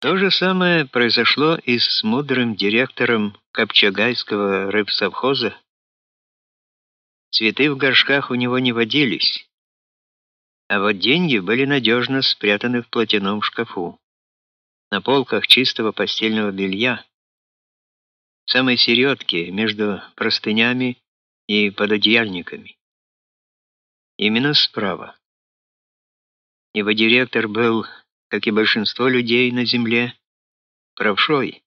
То же самое произошло и с мудрым директором Копчагайского рыбсовхоза. Цветы в горшках у него не водились, а вот деньги были надежно спрятаны в платяном шкафу, на полках чистого постельного белья, в самой середке между простынями и пододеяльниками. Именно справа. Его директор был как и большинство людей на земле, правшой.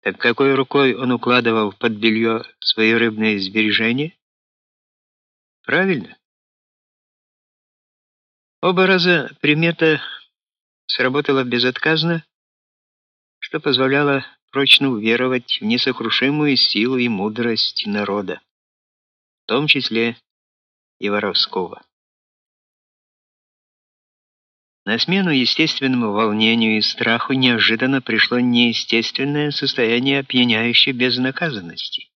Так какой рукой он укладывал под белье свои рыбные сбережения? Правильно. Оба раза примета сработала безотказно, что позволяло прочно уверовать в несокрушимую силу и мудрость народа, в том числе и воровского. На смену естественному волнению и страху неожиданно пришло неестественное состояние опьяняющей безнаказанности.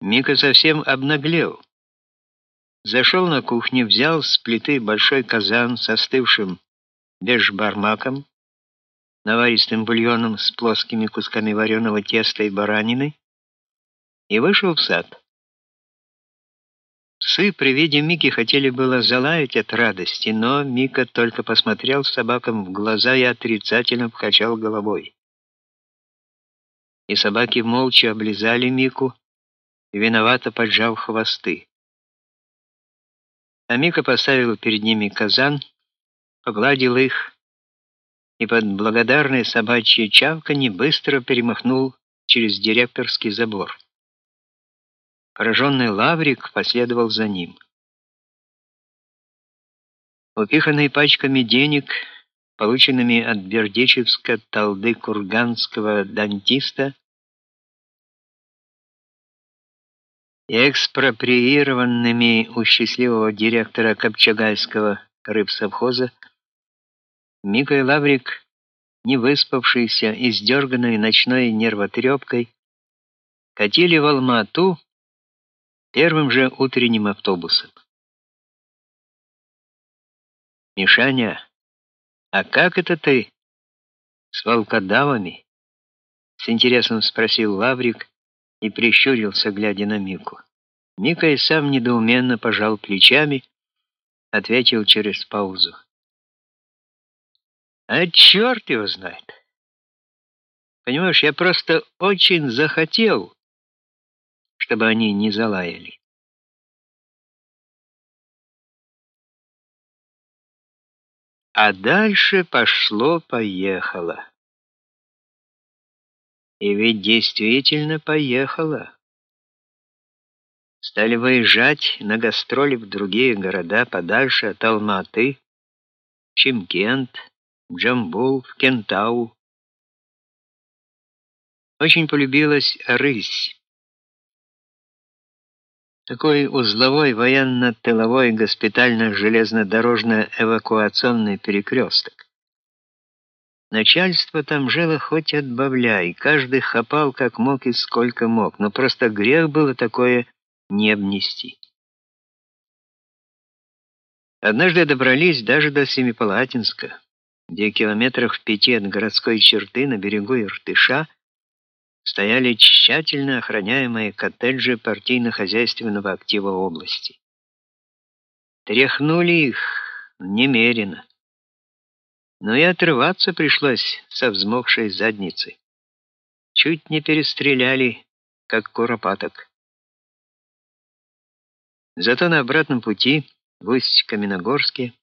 Мика совсем обнаглел. Зашел на кухню, взял с плиты большой казан с остывшим бешбармаком, наваристым бульоном с плоскими кусками вареного теста и баранины и вышел в сад. Псы при виде Мики хотели было залаять от радости, но Мика только посмотрел собакам в глаза и отрицательно покачал головой. И собаки молча облизали Мику, виновато поджав хвосты. А Мика поставил перед ними казан, погладил их и под благодарное собачье чавканье быстро перемахнул через директорский забор. Пораженный Лаврик последовал за ним. Упиханный пачками денег, полученными от бердичевска талды курганского дантиста, и экспроприированными у счастливого директора Копчагайского рыбсовхоза, Мика Лаврик, не выспавшиеся и сдерганные ночной нервотрепкой, катили в Алма-Ату первым же утренним автобусом. Мишаня, а как это ты с волкодавами? С интересом спросил Лаврик и прищурился, глядя на Мику. Мика и сам недоуменно пожал плечами, ответил через паузу. А черт его знает. Понимаешь, я просто очень захотел чтобы они не залаяли. А дальше пошло-поехало. И ведь действительно поехало. Стали выезжать на гастроли в другие города подальше от Алматы, Чимкент, Джамбул, Кентау. Очень полюбилась рысь. Такой узловой военно-тыловой госпитально-железнодорожно-эвакуационный перекресток. Начальство там жило хоть отбавляй, каждый хапал как мог и сколько мог, но просто грех было такое не обнести. Однажды добрались даже до Семипалатинска, где километрах в пяти от городской черты на берегу Иртыша стояли тщательно охраняемые коттеджи партийно-хозяйственного актива области. Тряхнули их немерено. Но и отрываться пришлось со взмокшей задницей. Чуть не перестреляли, как куропаток. Зато на обратном пути в Усть-Каменогорске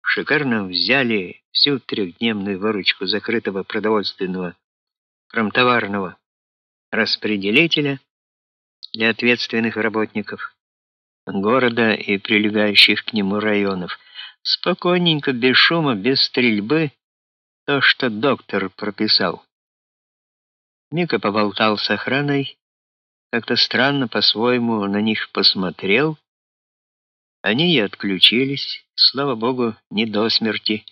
шикарно взяли всю трехдневную выручку закрытого продовольственного промтоварного распределителя для ответственных работников города и прилегающих к нему районов. Спокойненько, без шума, без стрельбы, то, что доктор прописал. Мика поболтал с охраной, как-то странно по-своему на них посмотрел. Они и отключились, слава богу, не до смерти.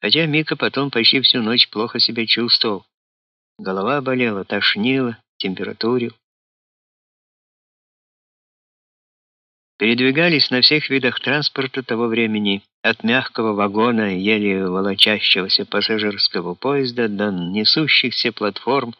Хотя Мика потом почти всю ночь плохо себя чувствовал. Голова болела, тошнило, температурил. передвигались на всех видах транспорта того времени, от мягкого вагона, еле волочащегося пассажирского поезда до несущихся платформ